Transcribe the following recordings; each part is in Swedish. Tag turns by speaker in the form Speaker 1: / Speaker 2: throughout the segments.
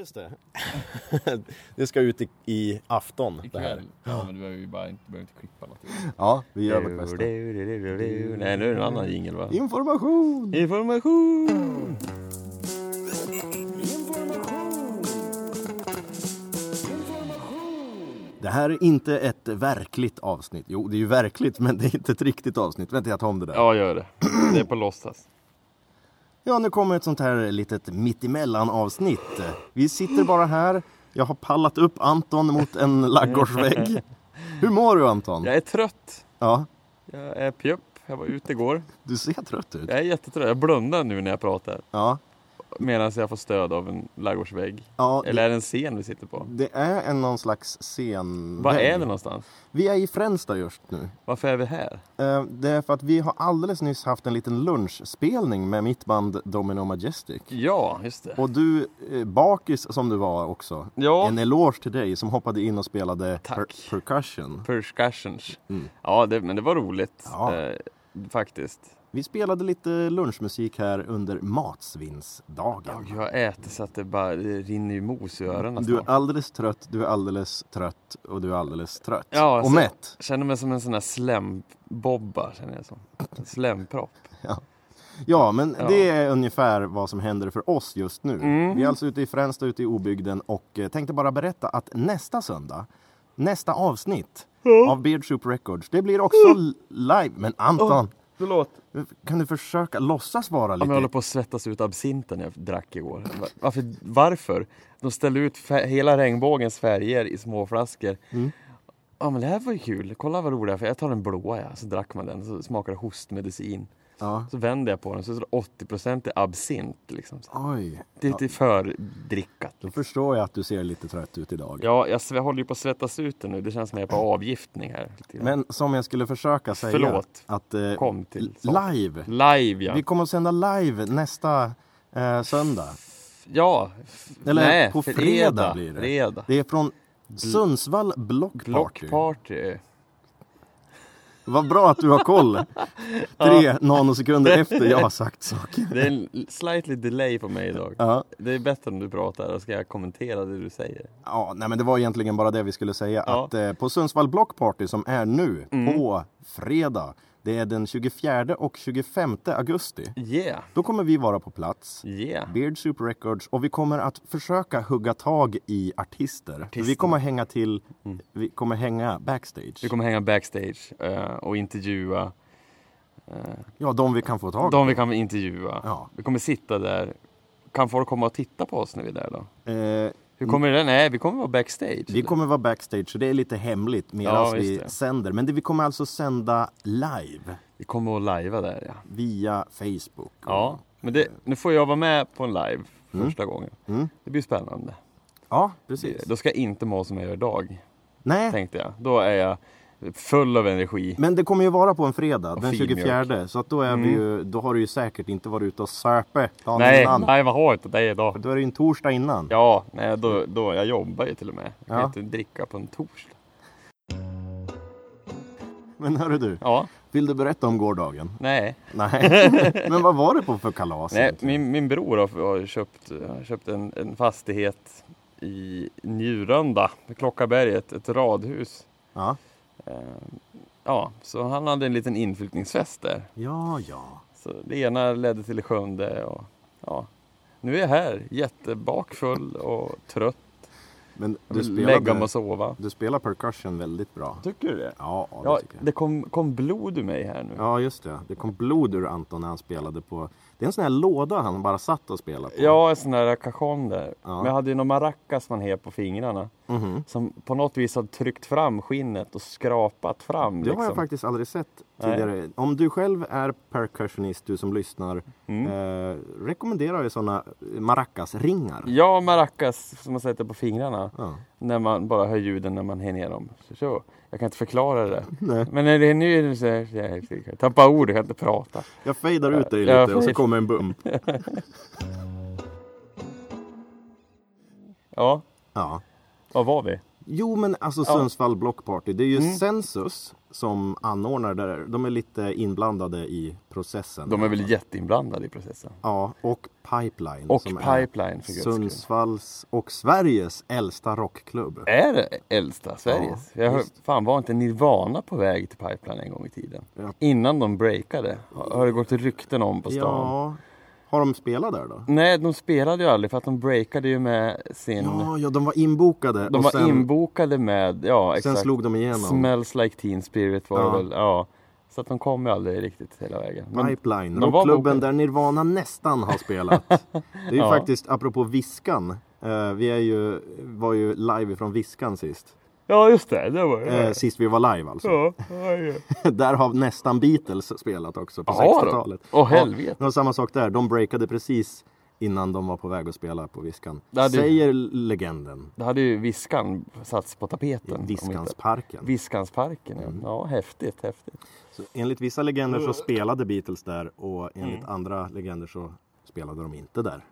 Speaker 1: Just det. det ska ut i, i afton det här.
Speaker 2: Ikväll. Ja men du behöver ju bara inte, behöver inte klippa något.
Speaker 1: Ja, vi gör vårt bästa.
Speaker 2: Nej nu är det en annan jingel va?
Speaker 1: Information!
Speaker 2: Information!
Speaker 1: Det här är inte ett verkligt avsnitt. Jo, det är ju verkligt, men det är inte ett riktigt avsnitt. Vänta, jag tar om det där.
Speaker 2: Ja gör det. Det är på låtsas.
Speaker 1: Ja, nu kommer ett sånt här litet mittemellan avsnitt. Vi sitter bara här. Jag har pallat upp Anton mot en laggårdsvägg. Hur mår du Anton?
Speaker 2: Jag är trött.
Speaker 1: Ja,
Speaker 2: Jag är pjupp. Jag var ute igår.
Speaker 1: du ser trött ut.
Speaker 2: Jag är jättetrött. Jag blundar nu när jag pratar.
Speaker 1: Ja,
Speaker 2: Medan jag får stöd av en ladugårdsvägg.
Speaker 1: ja
Speaker 2: Eller är det en scen vi sitter på?
Speaker 1: det är en någon slags scen.
Speaker 2: Var är det någonstans?
Speaker 1: Vi är i Fränsta just nu.
Speaker 2: Varför är vi här?
Speaker 1: Eh, Det är för att vi har alldeles nyss haft en liten lunchspelning med mitt band Domino Majestic.
Speaker 2: Ja, just det.
Speaker 1: Och du, eh, bakis som du var också,
Speaker 2: Ja.
Speaker 1: en eloge till dig som hoppade in och spelade
Speaker 2: Tack.
Speaker 1: per- percussion.
Speaker 2: Percussions.
Speaker 1: Mm.
Speaker 2: Ja, det, men det var roligt.
Speaker 1: Ja.
Speaker 2: Eh, faktiskt.
Speaker 1: Vi spelade lite lunchmusik här under matsvinnsdagen.
Speaker 2: Jag ätit så att det bara det rinner ju mos i öronen
Speaker 1: Du är alldeles trött, du är alldeles trött och du är alldeles trött.
Speaker 2: Ja,
Speaker 1: och mätt.
Speaker 2: Känner mig som en sån här slembobba, känner jag som. Slempropp.
Speaker 1: Ja, men
Speaker 2: Ja.
Speaker 1: det är ungefär vad som händer för oss just nu.
Speaker 2: Mm.
Speaker 1: Vi är alltså ute i Fränsta, ute i obygden och eh, tänkte bara berätta att nästa söndag, nästa avsnitt av Beard Soup Records, det blir också l- live. Men Anton,
Speaker 2: Förlåt.
Speaker 1: kan du försöka låtsas vara
Speaker 2: Ja,
Speaker 1: lite...
Speaker 2: men jag håller på att svettas ut absinten jag drack igår. Va- Varför? Varför? De ställde ut hela regnbågens färger i små flaskor.
Speaker 1: Mm.
Speaker 2: Ja men det här var ju kul. Kolla vad roligt. Jag tar den blåa ja. Så drack man den. Så smakade hostmedicin.
Speaker 1: Ja.
Speaker 2: Så vände jag på den. Så är det 80% är absint. Liksom.
Speaker 1: Oj,
Speaker 2: Det är lite för drickat.
Speaker 1: då förstår jag att du ser lite trött ut idag.
Speaker 2: Ja, jag håller ju på att svettas ut nu. Det känns som jag är på avgiftning här.
Speaker 1: Men som jag skulle försöka säga
Speaker 2: Förlåt.
Speaker 1: att eh,
Speaker 2: Kom till sak.
Speaker 1: live,
Speaker 2: Live ja.
Speaker 1: vi kommer att sända live nästa eh, söndag.
Speaker 2: Ja.
Speaker 1: Eller
Speaker 2: Nej,
Speaker 1: på
Speaker 2: för
Speaker 1: fredag blir det.
Speaker 2: Fredag.
Speaker 1: Det är från Sundsvall Block Party.
Speaker 2: Blockparty.
Speaker 1: Vad bra att du har koll. Tre nanosekunder efter jag har sagt saker.
Speaker 2: Det är en slightly delay på mig idag.
Speaker 1: Ja,
Speaker 2: Det är bättre om du pratar och ska jag kommentera det du säger.
Speaker 1: ja nej, men det var egentligen bara det vi skulle säga.
Speaker 2: Ja.
Speaker 1: Att eh, på Sundsvall Block Party som är nu
Speaker 2: Mm.
Speaker 1: på fredag. Det är den 24 och 25 augusti.
Speaker 2: Yeah,
Speaker 1: Då kommer vi vara på plats.
Speaker 2: yeah.
Speaker 1: Beard Soup Records och vi kommer att försöka hugga tag i artister. För Vi kommer hänga till,
Speaker 2: Mm.
Speaker 1: vi kommer hänga backstage.
Speaker 2: Vi kommer hänga backstage eh, och intervjua eh,
Speaker 1: Ja, de vi kan få tag
Speaker 2: de vi kan intervjua.
Speaker 1: Ja.
Speaker 2: Vi kommer sitta där. Kan folk komma och titta på oss när vi är där då?
Speaker 1: Eh,
Speaker 2: Hur kommer det? Nej, vi kommer vara backstage.
Speaker 1: vi kommer vara backstage så det är lite hemligt medan
Speaker 2: Ja,
Speaker 1: vi
Speaker 2: det.
Speaker 1: sänder. Men det, vi kommer alltså sända live
Speaker 2: vi kommer att lajva där ja.
Speaker 1: via Facebook.
Speaker 2: Ja, men det, nu får jag vara med på en live första gången.
Speaker 1: Mm.
Speaker 2: Det blir spännande.
Speaker 1: Ja, precis.
Speaker 2: Då ska jag inte må som jag gör idag,
Speaker 1: Nej,
Speaker 2: tänkte jag. Då är jag full av energi.
Speaker 1: men det kommer ju vara på en fredag,
Speaker 2: Och
Speaker 1: den
Speaker 2: fin
Speaker 1: 24.
Speaker 2: mjölk.
Speaker 1: Så att då, är vi
Speaker 2: Mm.
Speaker 1: ju, då har du ju säkert inte varit ute och söpe dagen
Speaker 2: Nej,
Speaker 1: innan.
Speaker 2: nej vad har inte det idag?
Speaker 1: Då är det ju en torsdag innan.
Speaker 2: Ja, nej, då, då, jag jobbar ju till och med. Jag kan
Speaker 1: Ja.
Speaker 2: inte dricka på en torsdag.
Speaker 1: Men hörru du,
Speaker 2: Ja,
Speaker 1: vill du berätta om gårdagen?
Speaker 2: nej.
Speaker 1: Nej, men vad var det på för kalas?
Speaker 2: nej min, min bror har, köpt, har köpt en, en fastighet i Njurunda, vid Klockarberget, ett radhus.
Speaker 1: Ja.
Speaker 2: Ja, så han hade en liten inflyttningsfest där.
Speaker 1: ja, ja.
Speaker 2: Så det ena ledde till det sjunde och ja. Nu är jag här, jättebakfull och trött.
Speaker 1: Men du
Speaker 2: Vill lägga mig
Speaker 1: spelade,
Speaker 2: och sova.
Speaker 1: du spelar percussion väldigt bra.
Speaker 2: Tycker du det?
Speaker 1: Ja, det
Speaker 2: Ja,
Speaker 1: tycker jag.
Speaker 2: det kom, kom blod ur mig här nu.
Speaker 1: Ja, just det. Det kom blod ur Anton när han spelade på... Det är en sån här låda han bara satt och spelade på.
Speaker 2: Ja, en sån där cajon där.
Speaker 1: Ja.
Speaker 2: Men jag hade ju någon maracas man har på fingrarna.
Speaker 1: Mhm.
Speaker 2: Som på något vis har tryckt fram skinnet och skrapat fram.
Speaker 1: Det har jag
Speaker 2: liksom.
Speaker 1: faktiskt aldrig sett
Speaker 2: Nej.
Speaker 1: tidigare. Om du själv är percussionist, du som lyssnar,
Speaker 2: Mm.
Speaker 1: eh, rekommenderar jag såna maracas-ringar.
Speaker 2: Ja, maracas som man sätter på fingrarna.
Speaker 1: Ja.
Speaker 2: När man bara hör ljuden när man har ner dem. Så, så. Jag kan inte förklara det.
Speaker 1: Nej.
Speaker 2: Men när det är nu är det så här, jag tappar ord, jag kan inte prata.
Speaker 1: Jag fejdar ut dig lite och så kommer en bump.
Speaker 2: Ja,
Speaker 1: Ja.
Speaker 2: var var vi?
Speaker 1: Jo, men alltså Sundsvall Block Party. Det är ju
Speaker 2: Mm.
Speaker 1: Sensus som anordnar det där. De är lite inblandade i processen.
Speaker 2: De är väl jätteinblandade i processen.
Speaker 1: Ja, och Pipeline.
Speaker 2: Och
Speaker 1: som
Speaker 2: Pipeline för.
Speaker 1: Sundsvalls och Sveriges äldsta rockklubb.
Speaker 2: Är det äldsta Sveriges?
Speaker 1: Ja,
Speaker 2: jag hör, fan var inte Nirvana på väg till Pipeline en gång i tiden?
Speaker 1: Ja.
Speaker 2: Innan de breakade. Har, har det gått rykten om på stan?
Speaker 1: Ja, har de spelat där då?
Speaker 2: Nej, de spelade ju aldrig för att de breakade ju med sin...
Speaker 1: Ja, ja, de var inbokade.
Speaker 2: de var
Speaker 1: sen,
Speaker 2: inbokade med, ja
Speaker 1: Sen
Speaker 2: exakt.
Speaker 1: slog de igenom.
Speaker 2: Smells like teen spirit var
Speaker 1: Ja.
Speaker 2: väl, ja. Så att de kom ju aldrig riktigt hela vägen. Men,
Speaker 1: Pipeline, rockklubben där Nirvana nästan har spelat. Det är ju
Speaker 2: Ja.
Speaker 1: faktiskt, apropå Viskan. eh, vi är ju, var ju live från Viskan sist.
Speaker 2: Ja just det, det var
Speaker 1: Eh, sist vi var live alltså.
Speaker 2: ja, ja, ja.
Speaker 1: där har nästan Beatles spelat också på
Speaker 2: Jaha då.
Speaker 1: 60-talet.
Speaker 2: Åh helvete.
Speaker 1: Det var samma sak där. De breakade precis innan de var på väg att spela på Viskan.
Speaker 2: Det
Speaker 1: Säger legenden.
Speaker 2: Det hade ju Viskan satts på tapeten.
Speaker 1: Viskansparken.
Speaker 2: Viskansparken, ja.
Speaker 1: Mm.
Speaker 2: ja. Häftigt, häftigt.
Speaker 1: Så enligt vissa legender så spelade Beatles där och enligt andra legender så spelade de inte där.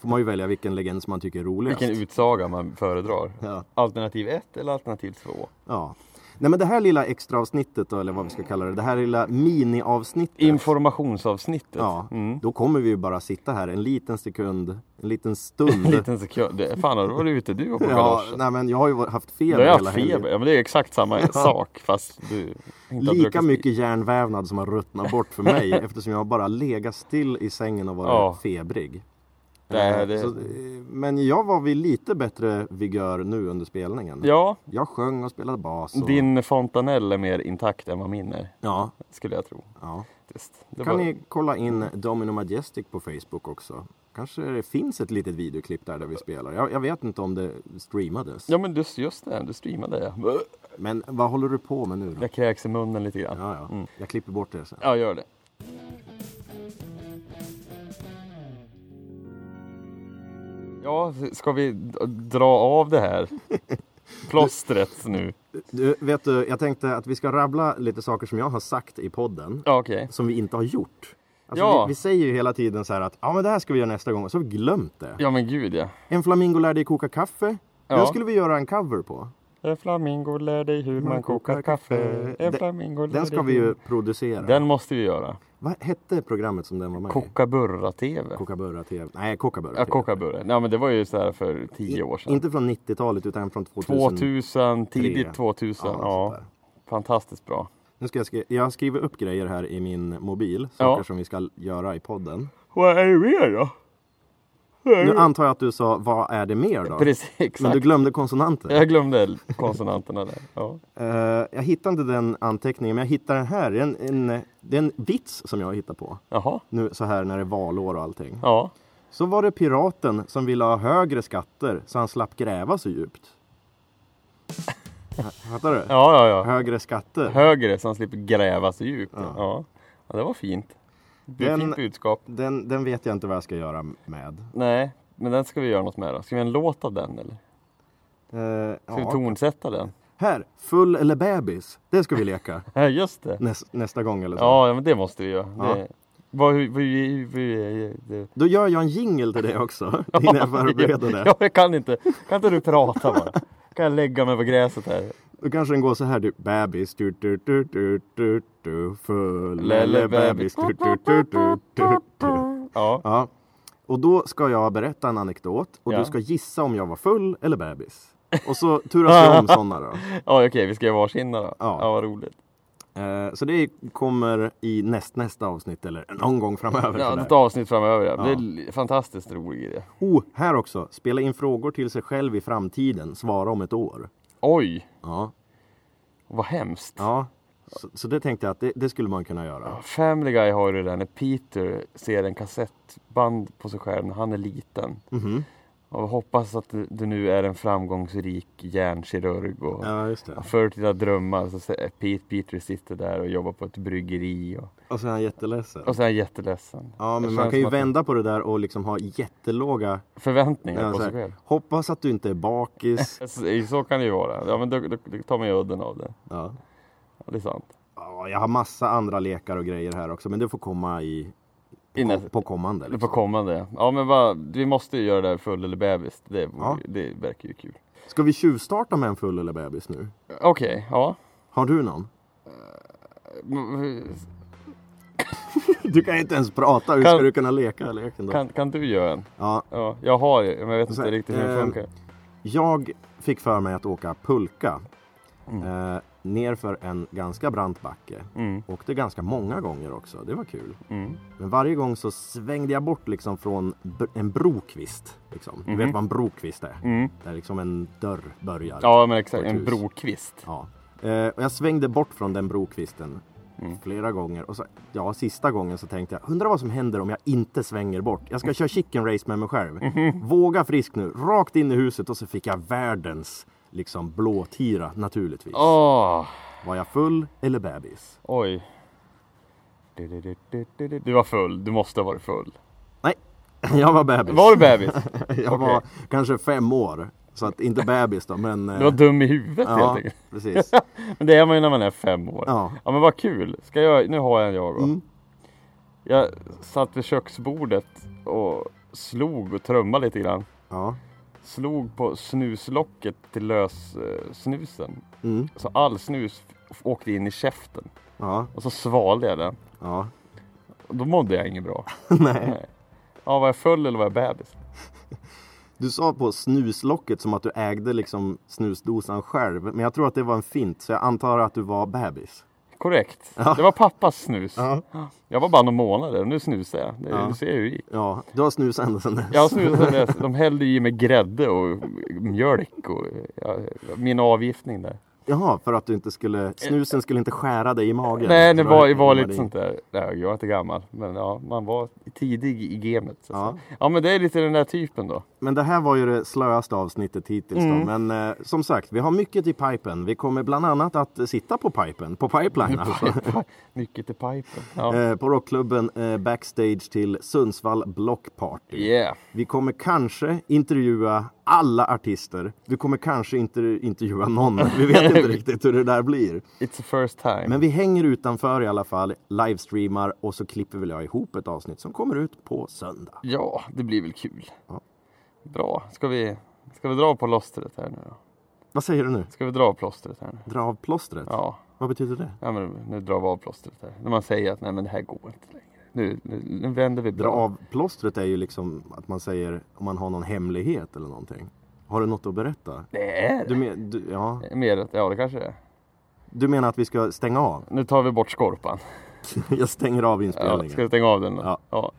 Speaker 1: Får man ju välja vilken legend som man tycker är roligast.
Speaker 2: Vilken utsaga man föredrar.
Speaker 1: Ja.
Speaker 2: Alternativ 1 eller alternativ 2?
Speaker 1: ja. Nej men det här lilla extra avsnittet då, eller vad vi ska kalla det. Det här lilla mini-avsnittet.
Speaker 2: Informationsavsnittet.
Speaker 1: Ja,
Speaker 2: Mm.
Speaker 1: då kommer vi ju bara sitta här en liten sekund, en liten stund.
Speaker 2: En liten sekund. Det- Fan, har du varit ute du och på
Speaker 1: ja, nej men jag har ju haft
Speaker 2: Du
Speaker 1: feber
Speaker 2: har ju
Speaker 1: hela
Speaker 2: haft feber.
Speaker 1: helgen.
Speaker 2: Ja, men det är exakt samma sak fast du inte har
Speaker 1: Lika mycket hjärnvävnad som har ruttnat bort för mig eftersom jag har bara legat still i sängen och varit
Speaker 2: Ja.
Speaker 1: febrig.
Speaker 2: Det-
Speaker 1: Eh,
Speaker 2: det-
Speaker 1: Så, men jag var vid lite bättre vigör nu under spelningen.
Speaker 2: Ja,
Speaker 1: Jag sjöng och spelade bas. Och...
Speaker 2: din fontanell är mer intakt än vad min är.
Speaker 1: Ja,
Speaker 2: Skulle jag tro.
Speaker 1: ja. Kan
Speaker 2: var...
Speaker 1: ni kolla in Domino Majestic på Facebook också? Kanske det finns ett litet videoklipp där, där vi spelar. Jag, jag vet inte om det streamades.
Speaker 2: Ja men just, just det, du streamade ja.
Speaker 1: Men vad håller du på med nu då?
Speaker 2: Jag kräks i munnen lite grann.
Speaker 1: Ja, ja.
Speaker 2: Mm.
Speaker 1: Jag klipper bort det sen.
Speaker 2: Ja, gör det. Ja, ska vi dra av det här plåstret nu?
Speaker 1: Du, vet du, jag tänkte att vi ska rabbla lite saker som jag har sagt i podden.
Speaker 2: Ja, okej.
Speaker 1: Som vi inte har gjort. Alltså,
Speaker 2: Ja.
Speaker 1: vi, vi säger ju hela tiden så här att ja men det här ska vi göra nästa gång och så har vi glömt det.
Speaker 2: Ja, men gud ja.
Speaker 1: En flamingo lär dig koka kaffe.
Speaker 2: Ja.
Speaker 1: Den skulle vi göra en cover på.
Speaker 2: En flamingo lär dig hur man kokar kaffe. En
Speaker 1: Den-
Speaker 2: flamingo lär
Speaker 1: Den ska vi ju producera.
Speaker 2: Den måste vi göra.
Speaker 1: Vad hette programmet som den var med i?
Speaker 2: Kokaburra-TV.
Speaker 1: Kokaburra TV. Nej, Kokaburra
Speaker 2: Ja,
Speaker 1: TV.
Speaker 2: kokaburra. Ja, men det var ju så här för tio år sedan.
Speaker 1: Inte från 90-talet utan från 2000.
Speaker 2: 2000, tidigt 2000.
Speaker 1: Ja,
Speaker 2: Ja, fantastiskt bra.
Speaker 1: Nu ska jag, skri- jag skriver upp grejer här i min mobil. Saker
Speaker 2: Ja.
Speaker 1: som vi ska göra i podden.
Speaker 2: Vad är det mer då?
Speaker 1: Nu antar jag att du sa, vad är det mer då?
Speaker 2: Precis,
Speaker 1: Men
Speaker 2: exakt.
Speaker 1: du glömde konsonanter.
Speaker 2: Jag glömde konsonanterna där. Ja.
Speaker 1: Eh, jag hittade inte den anteckningen, men jag hittade den här. Det är en, en, det är en vits som jag har hittat på.
Speaker 2: Jaha,
Speaker 1: Nu så här när det är valår och allting.
Speaker 2: ja.
Speaker 1: Så var det piraten som ville ha högre skatter så han slapp gräva så djupt. Fattar du?
Speaker 2: Ja, ja, ja.
Speaker 1: Högre skatter.
Speaker 2: Högre så han slipper gräva så djupt.
Speaker 1: Ja.
Speaker 2: Ja. Ja. det var fint. Det är
Speaker 1: Den-
Speaker 2: fint budskap.
Speaker 1: Den, den vet jag inte vad jag ska göra med.
Speaker 2: Nej, men den ska vi göra något med då. Ska vi göra en låt av den eller?
Speaker 1: Eh,
Speaker 2: Ska vi
Speaker 1: ja.
Speaker 2: tonsätta den?
Speaker 1: Här, full eller bebis. Det ska vi leka
Speaker 2: Ja, just det.
Speaker 1: näs, nästa gång eller så.
Speaker 2: Ja, men det måste vi göra.
Speaker 1: Ja.
Speaker 2: Det, vad, hur, hur, hur, det,
Speaker 1: Då gör jag en jingle till det också. Innan jag förbereder det.
Speaker 2: Ja, jag kan inte. Kan inte du prata bara? Kan jag lägga mig på gräset här?
Speaker 1: Då kanske den går så här. Du, bebis, du, du, du, du, du, du, full eller
Speaker 2: bebis.
Speaker 1: Du, du, du, du, du, du.
Speaker 2: Ja,
Speaker 1: Ja. Och då ska jag berätta en anekdot och
Speaker 2: Ja.
Speaker 1: du ska gissa om jag var full eller bebis. Och så turas vi om sådana då.
Speaker 2: ja okej, vi ska göra varsina då.
Speaker 1: Ja.
Speaker 2: Ja, vad roligt.
Speaker 1: Eh, så det kommer i näst, nästa avsnitt eller någon gång framöver.
Speaker 2: Ja, ett avsnitt framöver. Ja. Det är fantastiskt rolig idé.
Speaker 1: Oh, här också. Spela in frågor till sig själv i framtiden. Svara om ett år.
Speaker 2: Oj,
Speaker 1: Ja,
Speaker 2: vad hemskt.
Speaker 1: ja. Så, så det tänkte jag att det, det skulle man kunna göra.
Speaker 2: Family Guy har ju det där när Peter ser en kassettband på sig själv när han är liten.
Speaker 1: Mhm.
Speaker 2: Och hoppas att du, nu är en framgångsrik hjärnkirurg och
Speaker 1: Ja, just det.
Speaker 2: förtida drömmar. Så Pete, Peter sitter där och jobbar på ett bryggeri. Och,
Speaker 1: Och så är han jätteledsen.
Speaker 2: och så är han jätteledsen.
Speaker 1: Ja, men man kan ju vända på det där och liksom ha jättelåga...
Speaker 2: Förväntningar
Speaker 1: Ja,
Speaker 2: på sig själv.
Speaker 1: hoppas att du inte är bakis.
Speaker 2: Så, så kan det ju vara. Ja, men då, då, då tar man ju udden av det.
Speaker 1: Ja.
Speaker 2: Ja, det är sant.
Speaker 1: Ja, jag har massa andra lekar och grejer här också, men det får komma i
Speaker 2: Innan,
Speaker 1: På, på kommande
Speaker 2: på
Speaker 1: liksom.
Speaker 2: kommande. Ja men vad, vi måste ju göra det där full eller bebis. Det,
Speaker 1: Ja.
Speaker 2: det verkar ju kul.
Speaker 1: Ska vi tjuvstarta med en full eller bebis nu?
Speaker 2: Okej, ja.
Speaker 1: Har du någon?
Speaker 2: Mm,
Speaker 1: Du kan inte ens prata, hur
Speaker 2: Kan-
Speaker 1: ska du kunna leka leken då?
Speaker 2: Kan, kan du göra en?
Speaker 1: Ja,
Speaker 2: Ja, jag har ju, men jag vet inte
Speaker 1: här,
Speaker 2: riktigt hur det
Speaker 1: eh,
Speaker 2: funkar.
Speaker 1: jag fick för mig att åka pulka
Speaker 2: Mm.
Speaker 1: eh, nerför en ganska brant backe.
Speaker 2: Mm,
Speaker 1: Åkte ganska många gånger också, det var kul.
Speaker 2: mm.
Speaker 1: Men varje gång så svängde jag bort liksom från en brokvist. Liksom. Du vet vad en brokvist är?
Speaker 2: Mm.
Speaker 1: Där liksom en dörr börjar.
Speaker 2: Ja men exakt, en brokvist.
Speaker 1: Ja. Eh, och jag svängde bort från den brokvisten
Speaker 2: Mm.
Speaker 1: flera gånger. Och så, ja, sista gången så tänkte jag, undrar vad som händer om jag inte svänger bort. Jag ska köra chicken race med mig själv.
Speaker 2: Mhm.
Speaker 1: Våga frisk nu, rakt in i huset och så fick jag världens liksom blåtira naturligtvis.
Speaker 2: Åh,
Speaker 1: Var jag full eller bebis?
Speaker 2: oj. Du, du, du, du, var full, du måste ha varit full.
Speaker 1: Jag var bebis.
Speaker 2: Var du bebis?
Speaker 1: jag var kanske fem år. Så att inte bebis då, men... eh,
Speaker 2: Du var dum i huvudet helt
Speaker 1: Ja,
Speaker 2: enkelt.
Speaker 1: precis.
Speaker 2: Men det är man ju när man är fem år.
Speaker 1: Ja.
Speaker 2: Ja men vad kul. Ska jag, nu har jag en jag då.
Speaker 1: Mm.
Speaker 2: Jag satt vid köksbordet och slog och trummade lite grann.
Speaker 1: Ja.
Speaker 2: Slog på snuslocket till lössnusen.
Speaker 1: Mm.
Speaker 2: Så all snus åkte in i käften.
Speaker 1: Ja.
Speaker 2: Och så svalde jag den.
Speaker 1: Ja.
Speaker 2: Då mådde jag inget bra.
Speaker 1: Nej.
Speaker 2: Nej. Ja, var jag full eller var jag bebis?
Speaker 1: Du sa på snuslocket som att du ägde liksom snusdosan själv. Men jag tror att det var en fint. Så jag antar att du var bebis.
Speaker 2: Korrekt.
Speaker 1: Ja.
Speaker 2: Det var pappas snus.
Speaker 1: Ja.
Speaker 2: Jag var bara några månader och nu snusar jag. Det,
Speaker 1: Ja.
Speaker 2: Du ser hur det gick.
Speaker 1: Ja, du har snusat ända sedan dess.
Speaker 2: Jag snusade, de hällde i mig grädde och mjölk och ja, min avgiftning där.
Speaker 1: Jaha, för att du inte skulle, snusen skulle inte skära dig i magen.
Speaker 2: Nej, det
Speaker 1: Så
Speaker 2: var, var lite sånt där. Nej, jag är inte gammal, men ja, man var tidig i gamet. Så
Speaker 1: Ja.
Speaker 2: säga. ja, men det är lite den där typen då.
Speaker 1: Men det här var ju det slöaste avsnittet hittills
Speaker 2: Mm.
Speaker 1: då. Men eh, som sagt, vi har mycket i pipen. Vi kommer bland annat att eh, sitta på pipen, på pipeline alltså.
Speaker 2: Mycket till pipen. Ja.
Speaker 1: Eh, på rockklubben eh, backstage till Sundsvall Block Party.
Speaker 2: Yeah.
Speaker 1: Vi kommer kanske intervjua alla artister. Vi kommer kanske inte intervjua någon. Vi vet inte riktigt hur det där blir.
Speaker 2: It's the first time.
Speaker 1: Men vi hänger utanför i alla fall, livestreamar och så klipper väl jag ihop ett avsnitt som kommer ut på söndag.
Speaker 2: Ja, det blir väl kul.
Speaker 1: Ja.
Speaker 2: Bra. Ska vi, ska vi dra plåstret här nu då?
Speaker 1: Vad säger du nu?
Speaker 2: Ska vi dra av plåstret här nu?
Speaker 1: Dra av plåstret?
Speaker 2: Ja.
Speaker 1: Vad betyder det?
Speaker 2: ja men nu drar vi av plåstret här. När man säger att nej men det här går inte längre. Nu, nu, vänder vi
Speaker 1: Dra
Speaker 2: bra.
Speaker 1: av plåstret är ju liksom att man säger om man har någon hemlighet eller någonting. Har du något att berätta?
Speaker 2: Det är
Speaker 1: Du,
Speaker 2: det.
Speaker 1: men, du, ja.
Speaker 2: Mer, ja det kanske det är.
Speaker 1: du menar att vi ska stänga av?
Speaker 2: Nu tar vi bort skorpan.
Speaker 1: Jag stänger av
Speaker 2: Ja,
Speaker 1: inspelningen.
Speaker 2: ska vi stänga av den då?
Speaker 1: Ja.
Speaker 2: ja.